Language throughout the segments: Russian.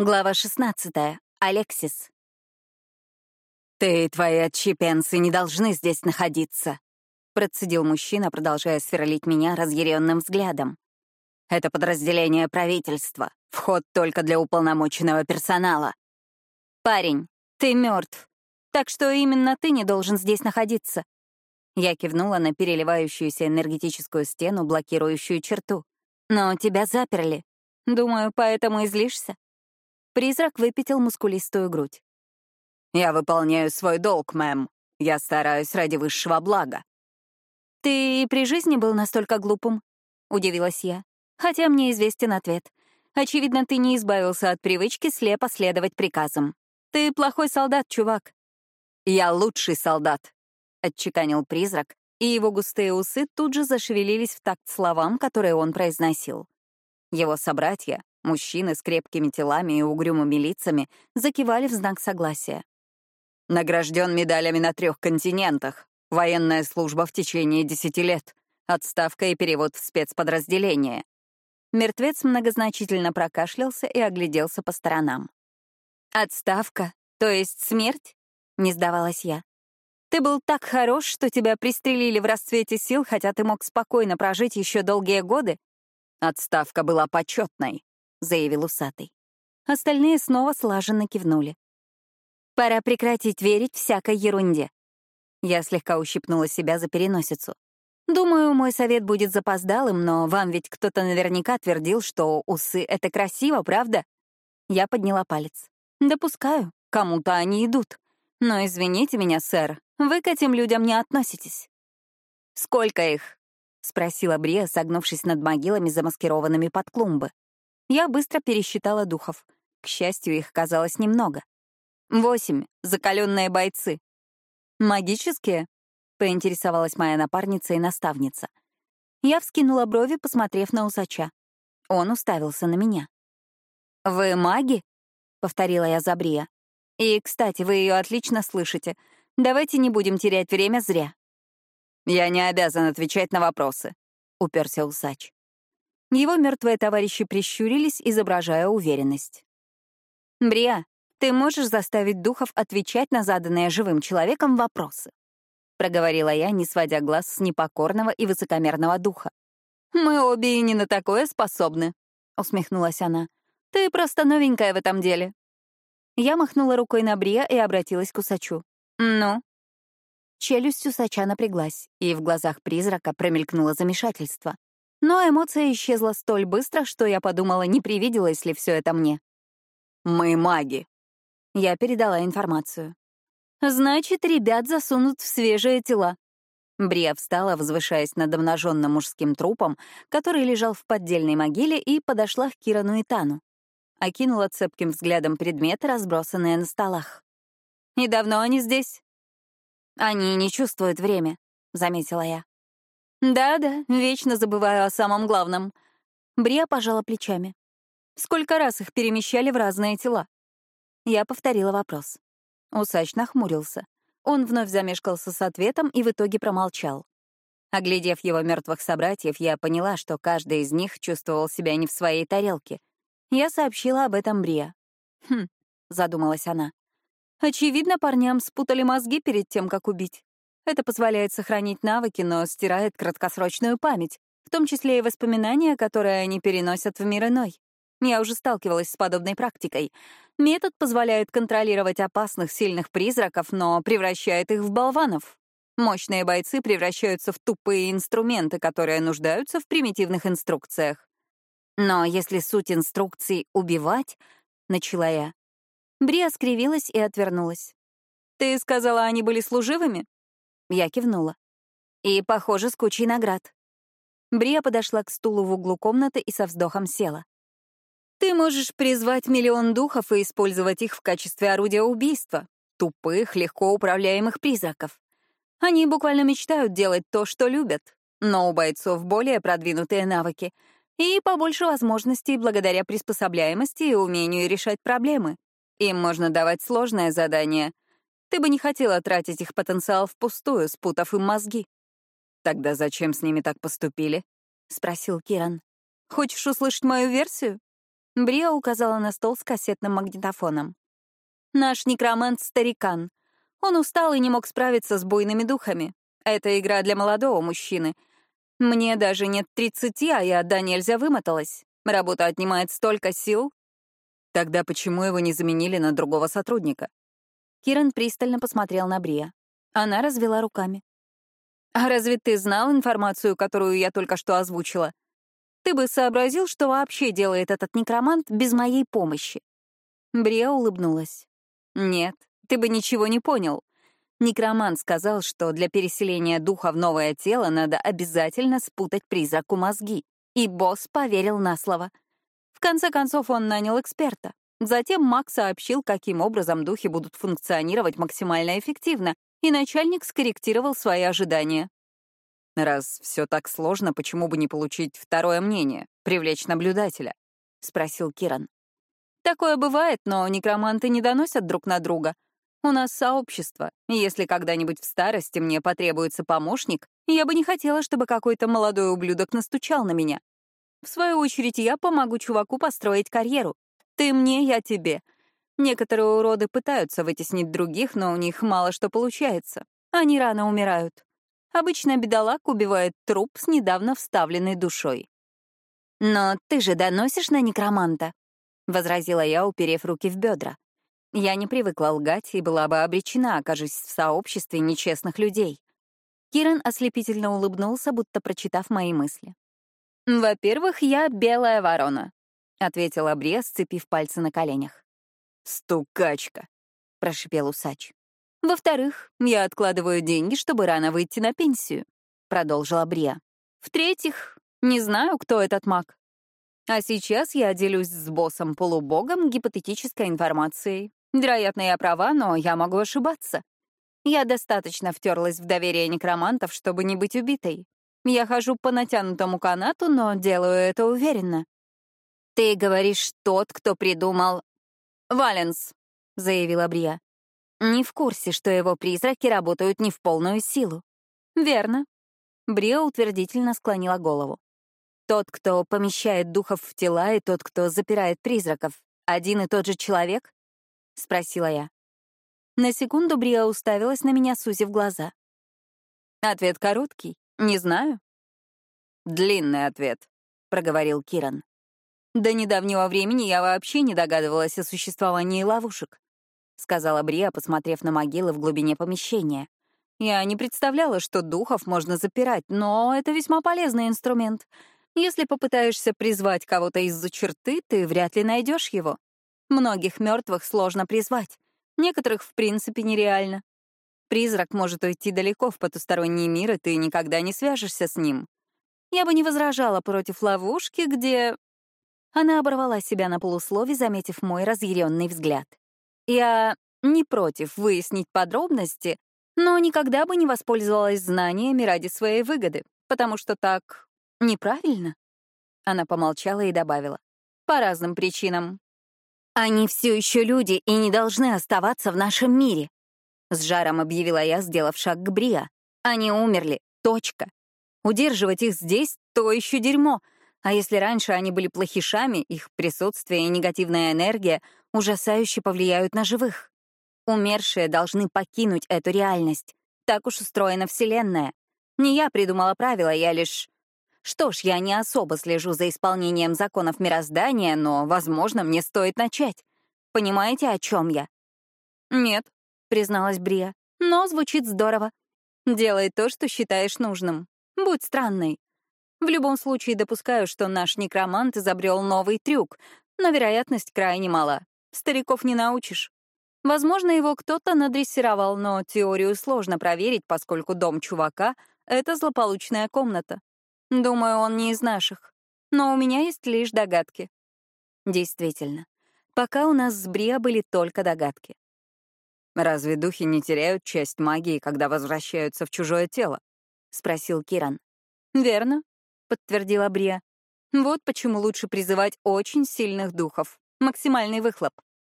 Глава 16. Алексис. «Ты и твои отщепенцы не должны здесь находиться», — процедил мужчина, продолжая сверлить меня разъяренным взглядом. «Это подразделение правительства. Вход только для уполномоченного персонала». «Парень, ты мертв. Так что именно ты не должен здесь находиться». Я кивнула на переливающуюся энергетическую стену, блокирующую черту. «Но тебя заперли. Думаю, поэтому и злишься». Призрак выпятил мускулистую грудь. «Я выполняю свой долг, мэм. Я стараюсь ради высшего блага». «Ты при жизни был настолько глупым?» — удивилась я. Хотя мне известен ответ. Очевидно, ты не избавился от привычки слепо следовать приказам. Ты плохой солдат, чувак. «Я лучший солдат», — отчеканил призрак, и его густые усы тут же зашевелились в такт словам, которые он произносил. Его собратья, Мужчины с крепкими телами и угрюмыми лицами закивали в знак согласия. Награжден медалями на трех континентах. Военная служба в течение десяти лет. Отставка и перевод в спецподразделение. Мертвец многозначительно прокашлялся и огляделся по сторонам. «Отставка? То есть смерть?» — не сдавалась я. «Ты был так хорош, что тебя пристрелили в расцвете сил, хотя ты мог спокойно прожить еще долгие годы?» Отставка была почетной. — заявил усатый. Остальные снова слаженно кивнули. «Пора прекратить верить всякой ерунде». Я слегка ущипнула себя за переносицу. «Думаю, мой совет будет запоздалым, но вам ведь кто-то наверняка твердил, что усы — это красиво, правда?» Я подняла палец. «Допускаю, кому-то они идут. Но извините меня, сэр, вы к этим людям не относитесь». «Сколько их?» — спросила Брия, согнувшись над могилами, замаскированными под клумбы. Я быстро пересчитала духов. К счастью, их казалось немного. Восемь. Закаленные бойцы. Магические? Поинтересовалась моя напарница и наставница. Я вскинула брови, посмотрев на усача. Он уставился на меня. «Вы маги?» — повторила я за Брия. «И, кстати, вы ее отлично слышите. Давайте не будем терять время зря». «Я не обязан отвечать на вопросы», — уперся усач. Его мертвые товарищи прищурились, изображая уверенность. «Бриа, ты можешь заставить духов отвечать на заданные живым человеком вопросы?» — проговорила я, не сводя глаз с непокорного и высокомерного духа. «Мы обе и не на такое способны», — усмехнулась она. «Ты просто новенькая в этом деле». Я махнула рукой на Брия и обратилась к усачу. «Ну?» Челюсть усача напряглась, и в глазах призрака промелькнуло замешательство. Но эмоция исчезла столь быстро, что я подумала, не привиделось ли все это мне. «Мы маги». Я передала информацию. «Значит, ребят засунут в свежие тела». Брия встала, возвышаясь над обнаженным мужским трупом, который лежал в поддельной могиле, и подошла к Кирану и Тану. Окинула цепким взглядом предметы, разбросанные на столах. «И давно они здесь?» «Они не чувствуют время», — заметила я. «Да-да, вечно забываю о самом главном». Брия пожала плечами. «Сколько раз их перемещали в разные тела?» Я повторила вопрос. Усач нахмурился. Он вновь замешкался с ответом и в итоге промолчал. Оглядев его мертвых собратьев, я поняла, что каждый из них чувствовал себя не в своей тарелке. Я сообщила об этом Брия. «Хм», — задумалась она. «Очевидно, парням спутали мозги перед тем, как убить. Это позволяет сохранить навыки, но стирает краткосрочную память, в том числе и воспоминания, которые они переносят в мир иной. Я уже сталкивалась с подобной практикой. Метод позволяет контролировать опасных, сильных призраков, но превращает их в болванов. Мощные бойцы превращаются в тупые инструменты, которые нуждаются в примитивных инструкциях. Но если суть инструкций — убивать, — начала я. Брия скривилась и отвернулась. «Ты сказала, они были служивыми?» Я кивнула. И, похоже, с кучей наград. Брия подошла к стулу в углу комнаты и со вздохом села. «Ты можешь призвать миллион духов и использовать их в качестве орудия убийства, тупых, легко управляемых призраков. Они буквально мечтают делать то, что любят, но у бойцов более продвинутые навыки и побольше возможностей благодаря приспособляемости и умению решать проблемы. Им можно давать сложное задание — ты бы не хотела тратить их потенциал впустую, спутав им мозги. «Тогда зачем с ними так поступили?» — спросил Киран. «Хочешь услышать мою версию?» Бриа указала на стол с кассетным магнитофоном. «Наш некромант — старикан. Он устал и не мог справиться с буйными духами. Это игра для молодого мужчины. Мне даже нет тридцати, а я да нельзя вымоталась. Работа отнимает столько сил». Тогда почему его не заменили на другого сотрудника? Киран пристально посмотрел на Бриа. Она развела руками. «А разве ты знал информацию, которую я только что озвучила? Ты бы сообразил, что вообще делает этот некромант без моей помощи?» Бриа улыбнулась. «Нет, ты бы ничего не понял. Некромант сказал, что для переселения духа в новое тело надо обязательно спутать призраку мозги. И босс поверил на слово. В конце концов, он нанял эксперта. Затем Мак сообщил, каким образом духи будут функционировать максимально эффективно, и начальник скорректировал свои ожидания. «Раз все так сложно, почему бы не получить второе мнение, привлечь наблюдателя?» — спросил Киран. «Такое бывает, но некроманты не доносят друг на друга. У нас сообщество, и если когда-нибудь в старости мне потребуется помощник, я бы не хотела, чтобы какой-то молодой ублюдок настучал на меня. В свою очередь, я помогу чуваку построить карьеру. Ты мне, я тебе. Некоторые уроды пытаются вытеснить других, но у них мало что получается. Они рано умирают. Обычно бедолаг убивает труп с недавно вставленной душой. «Но ты же доносишь на некроманта», — возразила я, уперев руки в бедра. Я не привыкла лгать и была бы обречена, окажись в сообществе нечестных людей. Киран ослепительно улыбнулся, будто прочитав мои мысли. «Во-первых, я белая ворона», — ответила Бре, сцепив пальцы на коленях. «Стукачка», — прошипел усач. «Во-вторых, я откладываю деньги, чтобы рано выйти на пенсию», — продолжила Брия. «В-третьих, не знаю, кто этот маг. А сейчас я делюсь с боссом-полубогом гипотетической информацией. Вероятно, я права, но я могу ошибаться. Я достаточно втерлась в доверие некромантов, чтобы не быть убитой. Я хожу по натянутому канату, но делаю это уверенно. «Ты говоришь, тот, кто придумал...» «Валенс», — заявила Брия. «Не в курсе, что его призраки работают не в полную силу». «Верно». Брия утвердительно склонила голову. «Тот, кто помещает духов в тела, и тот, кто запирает призраков, один и тот же человек?» — спросила я. На секунду Бриа уставилась на меня, сузив глаза. Ответ короткий. Не знаю. Длинный ответ, — проговорил Киран. До недавнего времени я вообще не догадывалась о существовании ловушек, — сказала Бриа, посмотрев на могилы в глубине помещения. Я не представляла, что духов можно запирать, но это весьма полезный инструмент. Если попытаешься призвать кого-то из-за черты, ты вряд ли найдешь его. Многих мертвых сложно призвать, некоторых в принципе нереально. Призрак может уйти далеко в потусторонний мир, и ты никогда не свяжешься с ним. Я бы не возражала против ловушки, где... Она оборвала себя на полуслове, заметив мой разъяренный взгляд. Я не против выяснить подробности, но никогда бы не воспользовалась знаниями ради своей выгоды, потому что так неправильно. Она помолчала и добавила. По разным причинам. «Они все еще люди и не должны оставаться в нашем мире», — с жаром объявила я, сделав шаг к Бриа. «Они умерли. Точка. Удерживать их здесь — то еще дерьмо. А если раньше они были плохишами, их присутствие и негативная энергия ужасающе повлияют на живых. Умершие должны покинуть эту реальность. Так уж устроена Вселенная. Не я придумала правила, я лишь что ж, я не особо слежу за исполнением законов мироздания, но, возможно, мне стоит начать. Понимаете, о чем я? Нет, призналась Брия, но звучит здорово. Делай то, что считаешь нужным. Будь странной. В любом случае допускаю, что наш некромант изобрел новый трюк, но вероятность крайне мала. Стариков не научишь. Возможно, его кто-то надрессировал, но теорию сложно проверить, поскольку дом чувака — это злополучная комната. Думаю, он не из наших. Но у меня есть лишь догадки. Действительно. Пока у нас с Бриа были только догадки. «Разве духи не теряют часть магии, когда возвращаются в чужое тело?» — спросил Киран. «Верно», — подтвердила Бриа. «Вот почему лучше призывать очень сильных духов. Максимальный выхлоп.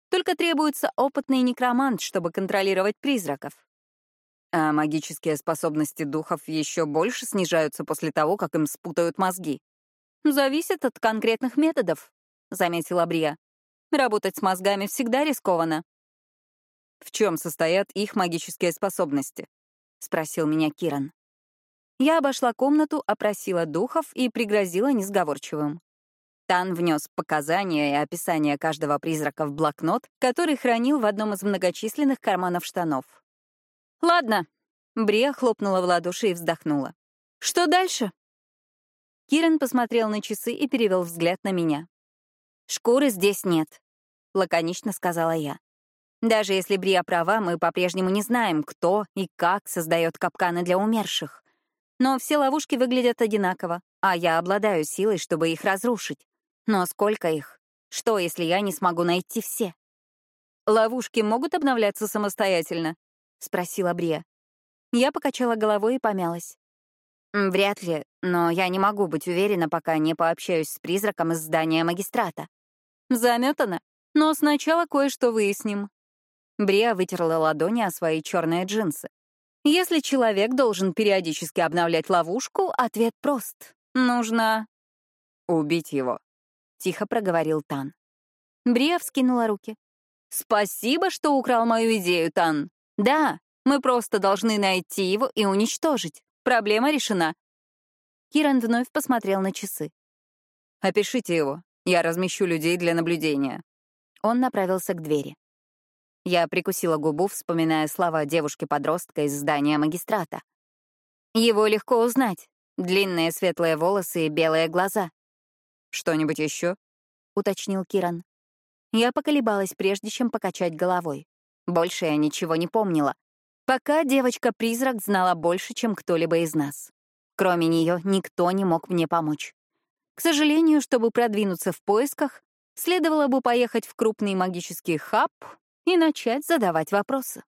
Только требуется опытный некромант, чтобы контролировать призраков. А магические способности духов еще больше снижаются после того, как им спутают мозги. Зависит от конкретных методов. заметила Брия. «Работать с мозгами всегда рискованно». «В чем состоят их магические способности?» — спросил меня Киран. Я обошла комнату, опросила духов и пригрозила несговорчивым. Тан внес показания и описание каждого призрака в блокнот, который хранил в одном из многочисленных карманов штанов. «Ладно», — Брия хлопнула в ладоши и вздохнула. «Что дальше?» Киран посмотрел на часы и перевел взгляд на меня. «Шкуры здесь нет», — лаконично сказала я. «Даже если Брия права, мы по-прежнему не знаем, кто и как создает капканы для умерших. Но все ловушки выглядят одинаково, а я обладаю силой, чтобы их разрушить. Но сколько их? Что, если я не смогу найти все? «Ловушки могут обновляться самостоятельно?» — спросила Брия. Я покачала головой и помялась. «Вряд ли, но я не могу быть уверена, пока не пообщаюсь с призраком из здания магистрата». «Заметано. Но сначала кое-что выясним». Брия вытерла ладони о свои черные джинсы. Если человек должен периодически обновлять ловушку, ответ прост. Нужно... «Убить его», тихо проговорил Тан. Брия вскинула руки. «Спасибо, что украл мою идею, Тан. Да, мы просто должны найти его и уничтожить. Проблема решена». Киран вновь посмотрел на часы. «Опишите его. Я размещу людей для наблюдения». Он направился к двери. Я прикусила губу, вспоминая слова девушки-подростка из здания магистрата. Его легко узнать. Длинные светлые волосы и белые глаза. «Что-нибудь еще?» — уточнил Киран. Я поколебалась, прежде чем покачать головой. Больше я ничего не помнила. Пока девочка-призрак знала больше, чем кто-либо из нас. Кроме нее никто не мог мне помочь. К сожалению, чтобы продвинуться в поисках, следовало бы поехать в крупный магический хаб и начать задавать вопросы.